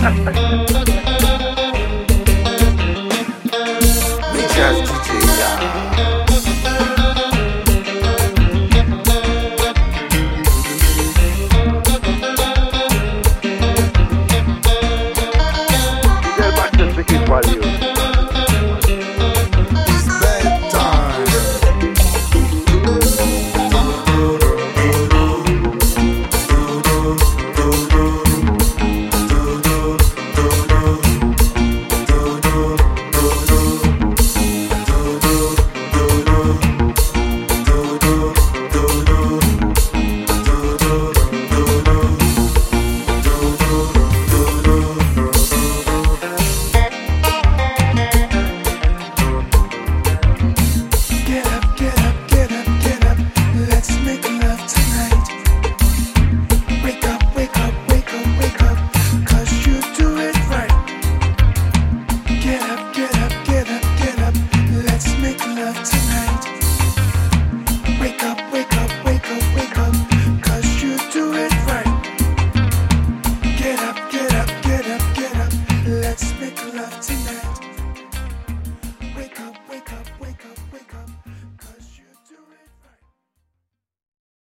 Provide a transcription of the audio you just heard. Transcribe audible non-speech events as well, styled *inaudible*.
Hasta *laughs* aquí.